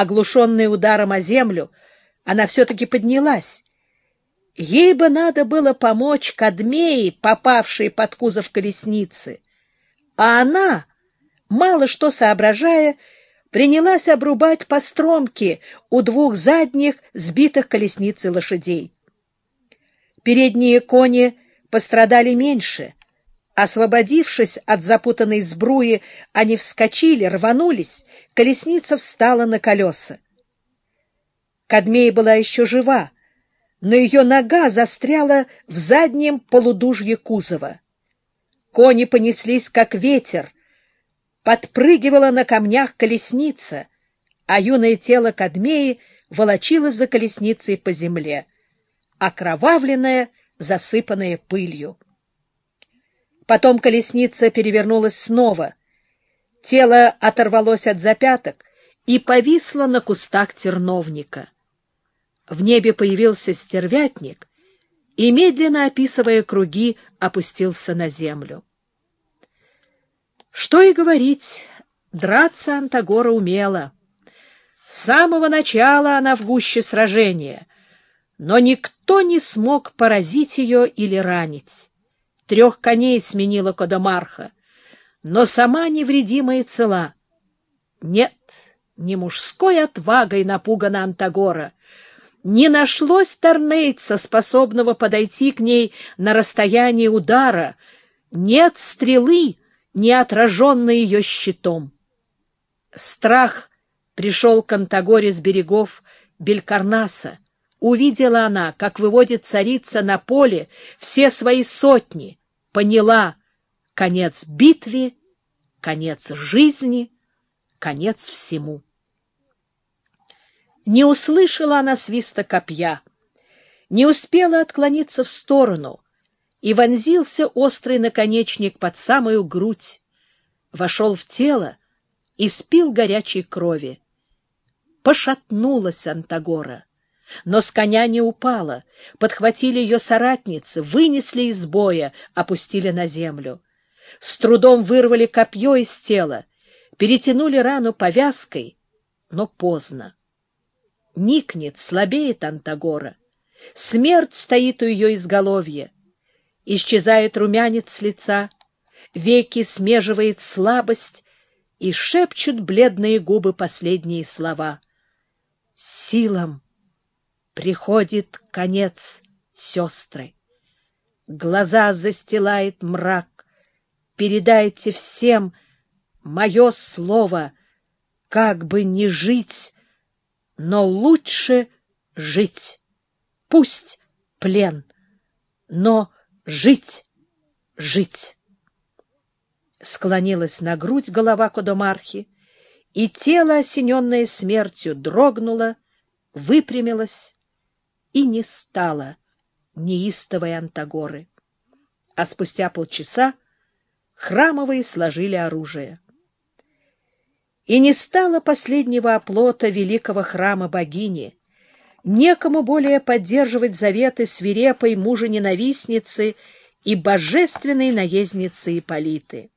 Оглушенная ударом о землю, она все-таки поднялась. Ей бы надо было помочь Кадмеи, попавшей под кузов колесницы. А она, мало что соображая, принялась обрубать постромки у двух задних сбитых колесницей лошадей. Передние кони пострадали меньше. Освободившись от запутанной сбруи, они вскочили, рванулись, колесница встала на колеса. Кадмея была еще жива, но ее нога застряла в заднем полудужье кузова. Кони понеслись, как ветер, подпрыгивала на камнях колесница, а юное тело Кадмеи волочилось за колесницей по земле, окровавленное, засыпанное пылью. Потом колесница перевернулась снова. Тело оторвалось от запяток и повисло на кустах терновника. В небе появился стервятник и, медленно описывая круги, опустился на землю. Что и говорить, драться Антагора умела. С самого начала она в гуще сражения, но никто не смог поразить ее или ранить. Трех коней сменила Кодомарха, но сама невредимая цела. Нет, не мужской отвагой напугана Антагора. Не нашлось торнейца, способного подойти к ней на расстояние удара. Нет стрелы, не отраженный ее щитом. Страх пришел к Антагоре с берегов Белькарнаса. Увидела она, как выводит царица на поле все свои сотни, поняла — конец битве, конец жизни, конец всему. Не услышала она свиста копья, не успела отклониться в сторону — и вонзился острый наконечник под самую грудь, вошел в тело и спил горячей крови. Пошатнулась Антагора, но с коня не упала, подхватили ее соратницы, вынесли из боя, опустили на землю. С трудом вырвали копье из тела, перетянули рану повязкой, но поздно. Никнет, слабеет Антагора. Смерть стоит у ее изголовья. Исчезает румянец с лица, веки смеживает слабость, и шепчут бледные губы последние слова. Силам приходит конец, сестры. Глаза застилает мрак. Передайте всем мое слово, как бы не жить, но лучше жить. Пусть плен, но Жить! Жить! Склонилась на грудь голова Кодомархи, и тело, осененное смертью, дрогнуло, выпрямилось и не стало неистовой Антагоры. А спустя полчаса храмовые сложили оружие. И не стало последнего оплота великого храма богини — некому более поддерживать заветы свирепой мужа-ненавистницы и божественной наездницы Ипполиты.